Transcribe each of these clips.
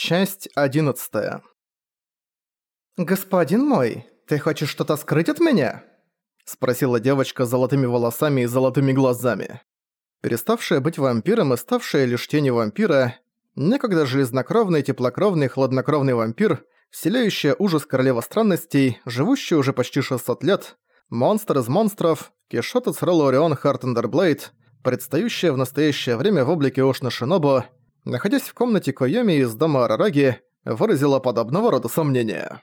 Часть одиннадцатая. «Господин мой, ты хочешь что-то скрыть от меня?» Спросила девочка с золотыми волосами и золотыми глазами. Переставшая быть вампиром и ставшая лишь тенью вампира, некогда железнокровный, теплокровный, хладнокровный вампир, вселяющая ужас королева странностей, живущий уже почти 600 лет, монстр из монстров, Кисшот Ацерола Орион Хартандерблейд, предстающая в настоящее время в облике Ошино Шинобу, находясь в комнате Койоми из дома Арараги, выразила подобного рода сомнения.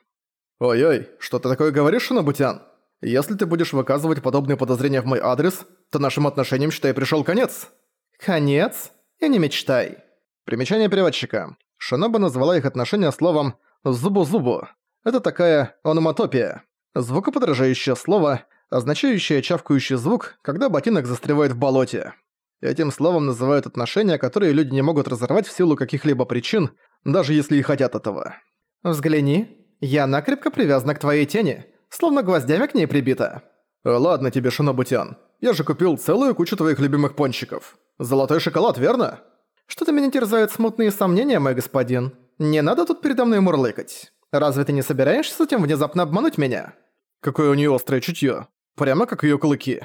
«Ой-ой, что ты такое говоришь, Шинобутян? Если ты будешь выказывать подобные подозрения в мой адрес, то нашим отношениям, считай, пришёл конец». «Конец? И не мечтай». Примечание переводчика. Шиноба назвала их отношения словом «зубу-зубу». Это такая ономатопия. Звукоподражающее слово, означающее чавкающий звук, когда ботинок застревает в болоте. Этим словом называют отношения, которые люди не могут разорвать в силу каких-либо причин, даже если и хотят этого. «Взгляни, я накрепко привязана к твоей тени, словно гвоздями к ней прибита». «Ладно тебе, Шинобутян, я же купил целую кучу твоих любимых пончиков. Золотой шоколад, верно?» «Что-то меня терзают смутные сомнения, мой господин. Не надо тут передо мной мурлыкать. Разве ты не собираешься с этим внезапно обмануть меня?» «Какое у нее острое чутье. Прямо как ее клыки».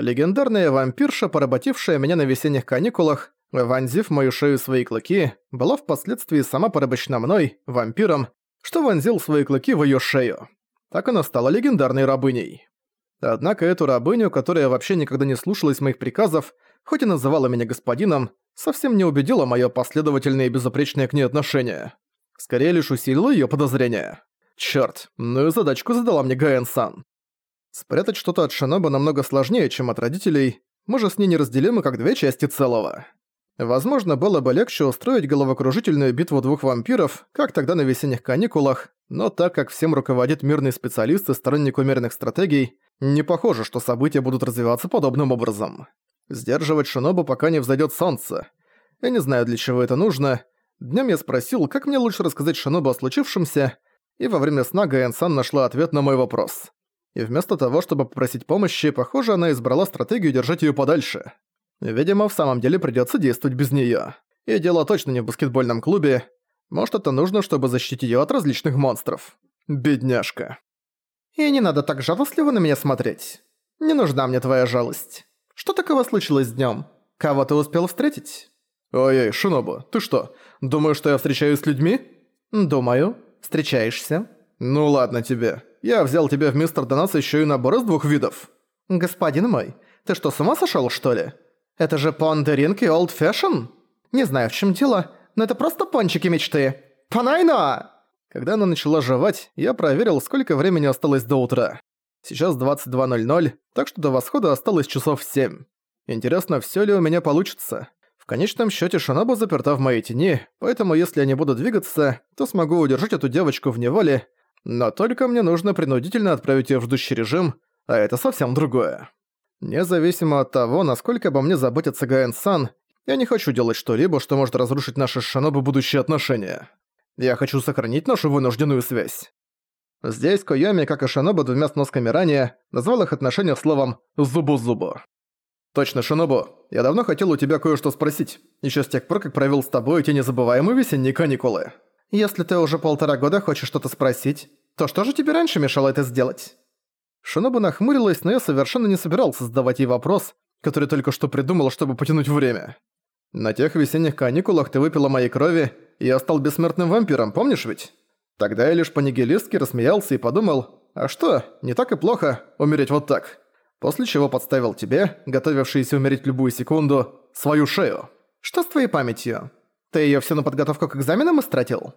Легендарная вампирша, поработившая меня на весенних каникулах, вонзив мою шею свои клыки, была впоследствии сама порабощена мной, вампиром, что вонзил свои клыки в её шею. Так она стала легендарной рабыней. Однако эту рабыню, которая вообще никогда не слушалась моих приказов, хоть и называла меня господином, совсем не убедила моё последовательное и безупречное к ней отношение. Скорее лишь усилило её подозрения. Чёрт, ну и задачку задала мне Гаэн-сан. Спрятать что-то от Шиноба намного сложнее, чем от родителей, мы же с ней неразделимы как две части целого. Возможно, было бы легче устроить головокружительную битву двух вампиров, как тогда на весенних каникулах, но так как всем руководит мирный специалист и сторонник умеренных стратегий, не похоже, что события будут развиваться подобным образом. Сдерживать Шинобу, пока не взойдет солнце. Я не знаю, для чего это нужно. Днем я спросил, как мне лучше рассказать Шинобу о случившемся, и во время сна Гаэн-сан нашла ответ на мой вопрос и вместо того, чтобы попросить помощи, похоже, она избрала стратегию держать её подальше. Видимо, в самом деле придётся действовать без неё. И дело точно не в баскетбольном клубе. Может, это нужно, чтобы защитить её от различных монстров. Бедняжка. И не надо так жалостливо на меня смотреть. Не нужна мне твоя жалость. Что такого случилось днём? Кого ты успел встретить? Ой-ой, Шинобу, ты что, думаешь, что я встречаюсь с людьми? Думаю. Встречаешься. Ну ладно тебе я взял тебе в Mister Donut еще и набор из двух видов». «Господин мой, ты что, с ума сошел, что ли? Это же Pon de Ring и Old Fashion? Не знаю, в чем дело, но это просто пончики мечты. Панайно!» Когда она начала жевать, я проверил, сколько времени осталось до утра. Сейчас 22.00, так что до восхода осталось часов 7. Интересно, все ли у меня получится. В конечном счете Шиноба заперта в моей тени, поэтому если я не буду двигаться, то смогу удержать эту девочку в неволе, но только мне нужно принудительно отправить её в ждущий режим, а это совсем другое. Независимо от того, насколько обо мне заботится Гаэн-сан, я не хочу делать что-либо, что может разрушить наши с Шинобу будущие отношения. Я хочу сохранить нашу вынужденную связь. Здесь Койоми, как и Шинобу двумя сносками ранее, назвал их отношения словом «зубу-зубу». «Точно, Шинобу, я давно хотел у тебя кое-что спросить, ещё с тех пор, как провел с тобой эти незабываемые весенние каникулы». Если ты уже полтора года хочешь что-то спросить, то что же тебе раньше мешало это сделать?» Шиноба нахмурилась, но я совершенно не собирался задавать ей вопрос, который только что придумал, чтобы потянуть время. «На тех весенних каникулах ты выпила моей крови, и я стал бессмертным вампиром, помнишь ведь?» Тогда я лишь по-нигилистски рассмеялся и подумал, а что, не так и плохо умереть вот так. После чего подставил тебе, готовившийся умереть любую секунду, свою шею. Что с твоей памятью? Ты её всё на подготовку к экзаменам истратил?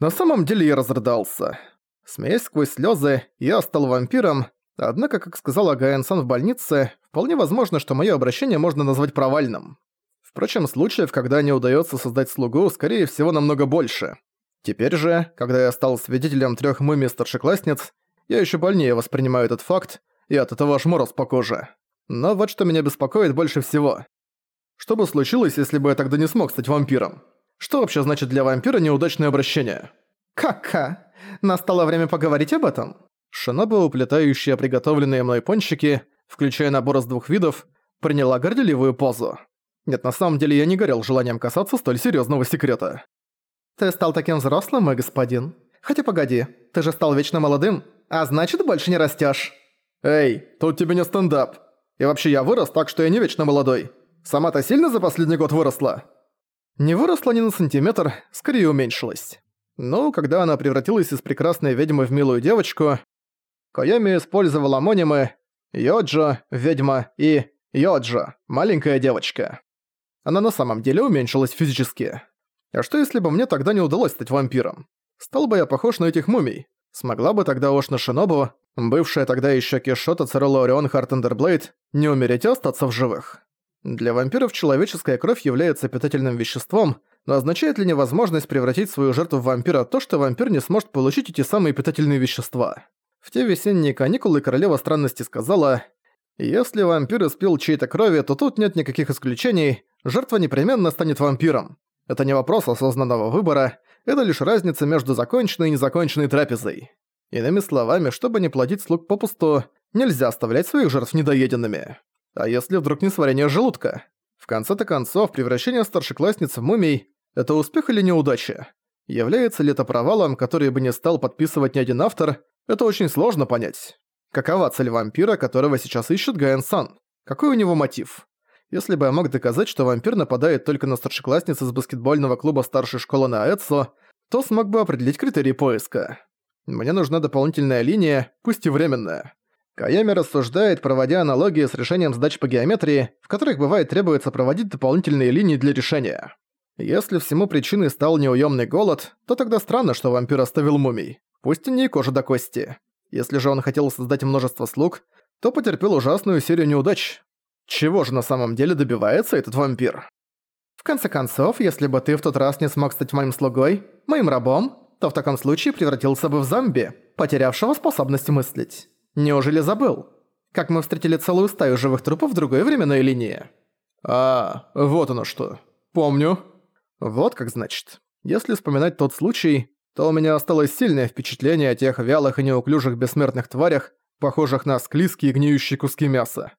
На самом деле я разрыдался. Смеясь сквозь слёзы, я стал вампиром, однако, как сказала Гаэн-сан в больнице, вполне возможно, что моё обращение можно назвать провальным. Впрочем, случаев, когда не удаётся создать слугу, скорее всего, намного больше. Теперь же, когда я стал свидетелем трёх мумий старшеклассниц, я ещё больнее воспринимаю этот факт, и от этого аж мороз по коже. Но вот что меня беспокоит больше всего. Что бы случилось, если бы я тогда не смог стать вампиром? Что вообще значит для вампира неудачное обращение? Кака! Настало время поговорить об этом. Шиноба, уплетающая приготовленные мной пончики, включая набор из двух видов, приняла горделивую позу. Нет, на самом деле я не горел желанием касаться столь серьезного секрета. Ты стал таким взрослым, мой господин. Хотя погоди, ты же стал вечно молодым, а значит, больше не растёшь. Эй, тут тебе не стендап. И вообще я вырос, так что я не вечно молодой. Сама-то сильно за последний год выросла? Не выросла ни на сантиметр, скорее уменьшилась. Но когда она превратилась из прекрасной ведьмы в милую девочку, Койоми использовал омонимы Йоджо – ведьма и Йоджо – маленькая девочка. Она на самом деле уменьшилась физически. А что если бы мне тогда не удалось стать вампиром? Стал бы я похож на этих мумий. Смогла бы тогда Ошино Шинобу, бывшая тогда еще Кисшот Ацерола Орион Хартандерблейд, не умереть и остаться в живых. Для вампиров человеческая кровь является питательным веществом, но означает ли невозможность превратить свою жертву в вампира то, что вампир не сможет получить эти самые питательные вещества? В те весенние каникулы королева странности сказала, «Если вампир испил чьей-то крови, то тут нет никаких исключений, жертва непременно станет вампиром. Это не вопрос осознанного выбора, это лишь разница между законченной и незаконченной трапезой. Иными словами, чтобы не плодить слуг попусту, нельзя оставлять своих жертв недоеденными. А если вдруг не сварение желудка? В конце-то концов, превращение старшеклассницы в мумий – это успех или неудача? Является ли это провалом, который бы не стал подписывать ни один автор, это очень сложно понять. Какова цель вампира, которого сейчас ищет Гаэн-сан? Какой у него мотив? Если бы я мог доказать, что вампир нападает только на старшеклассниц из баскетбольного клуба старшей школы на Аэцо, то смог бы определить критерии поиска. Мне нужна дополнительная линия, пусть и временная. Каями рассуждает, проводя аналогии с решением задач по геометрии, в которых бывает требуется проводить дополнительные линии для решения. Если всему причиной стал неуемный голод, то тогда странно, что вампир оставил мумий. Пусть и не кожа до кости. Если же он хотел создать множество слуг, то потерпел ужасную серию неудач. Чего же на самом деле добивается этот вампир? В конце концов, если бы ты в тот раз не смог стать моим слугой, моим рабом, то в таком случае превратился бы в зомби, потерявшего способность мыслить. Неужели забыл? Как мы встретили целую стаю живых трупов в другой временной линии? А, вот оно что. Помню. Вот как значит. Если вспоминать тот случай, то у меня осталось сильное впечатление о тех вялых и неуклюжих бессмертных тварях, похожих на склизкие гниющие куски мяса.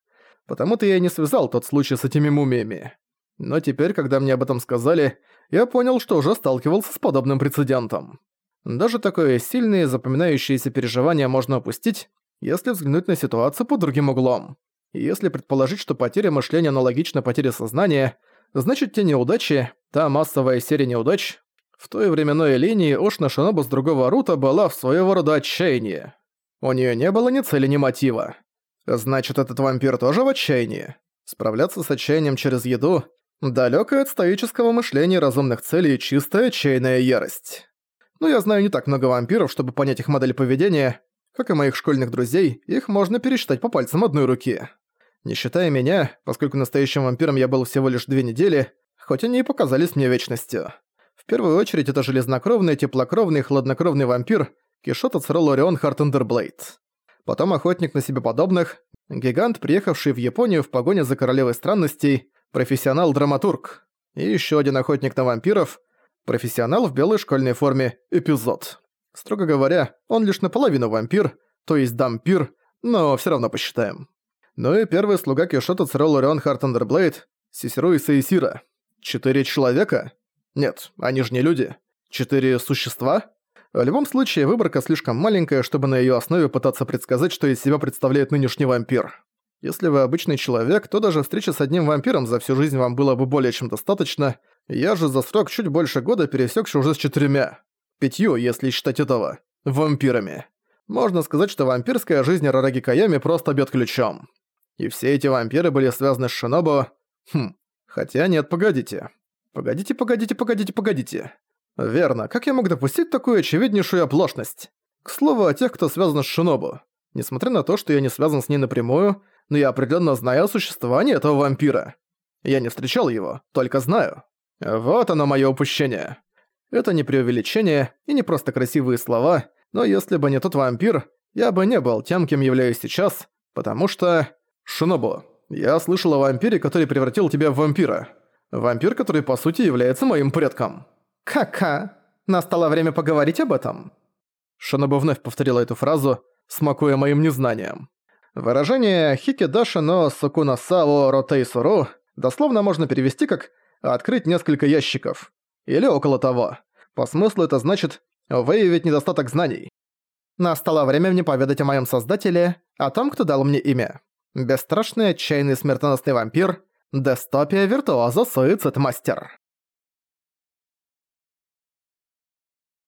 Потому-то я и не связал тот случай с этими мумиями. Но теперь, когда мне об этом сказали, я понял, что уже сталкивался с подобным прецедентом. Даже такое сильное запоминающееся переживание можно опустить, если взглянуть на ситуацию под другим углом. И если предположить, что потеря мышления аналогична потере сознания, значит те неудачи, та массовая серия неудач, в той временной линии Ошна Шинобу с другого рута была в своего рода отчаянии. У нее не было ни цели, ни мотива. Значит, этот вампир тоже в отчаянии? Справляться с отчаянием через еду – далёкая от стоического мышления разумных целей чистая отчаянная ярость. Но я знаю не так много вампиров, чтобы понять их модель поведения. Как и моих школьных друзей, их можно пересчитать по пальцам одной руки. Не считая меня, поскольку настоящим вампиром я был всего лишь две недели, хоть они и показались мне вечностью. В первую очередь это железнокровный, теплокровный, хладнокровный вампир Кисшот Ацерола Орион Хартандерблейд потом охотник на себе подобных, гигант, приехавший в Японию в погоне за королевой странностей, профессионал-драматург, и еще один охотник на вампиров, профессионал в белой школьной форме эпизод. Строго говоря, он лишь наполовину вампир, то есть дампир, но все равно посчитаем. Ну и первый слуга Кисшот Ацерола Орион Хартандерблейд, Сисируй Сэйсиро. Четыре человека? Нет, они же не люди. Четыре существа? В любом случае, выборка слишком маленькая, чтобы на её основе пытаться предсказать, что из себя представляет нынешний вампир. Если вы обычный человек, то даже встреча с одним вампиром за всю жизнь вам было бы более чем достаточно. Я же за срок чуть больше года пересекся уже с четырьмя. Пятью, если считать этого. Вампирами. Можно сказать, что вампирская жизнь Рараги Каями просто бьёт ключом. И все эти вампиры были связаны с Шинобу. Хм. Хотя нет, погодите. Погодите, погодите, погодите, погодите. Верно, как я мог допустить такую очевиднейшую оплошность? К слову о тех, кто связан с Шинобу. Несмотря на то, что я не связан с ней напрямую, но я определенно знаю о существовании этого вампира. Я не встречал его, только знаю. Вот оно мое упущение. Это не преувеличение и не просто красивые слова, но если бы не тот вампир, я бы не был тем, кем являюсь сейчас, потому что... Шинобу, я слышал о вампире, который превратил тебя в вампира. Вампир, который по сути является моим предком. «Ка-ка, настало время поговорить об этом». Шинобу вновь повторила эту фразу, смакуя моим незнанием. Выражение «хикидаши но сукуна сао ротей суру» дословно можно перевести как «открыть несколько ящиков» или около того. По смыслу это значит выявить недостаток знаний. Настало время мне поведать о моем создателе, о том, кто дал мне имя. Бесстрашный, отчаянный, смертоносный вампир, Дестопия Виртуоза Суицид Мастер.